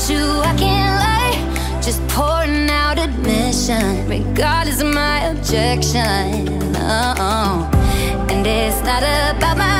without you, I can't lie. Just pouring out admission, regardless of my objection. Oh, and it's not about my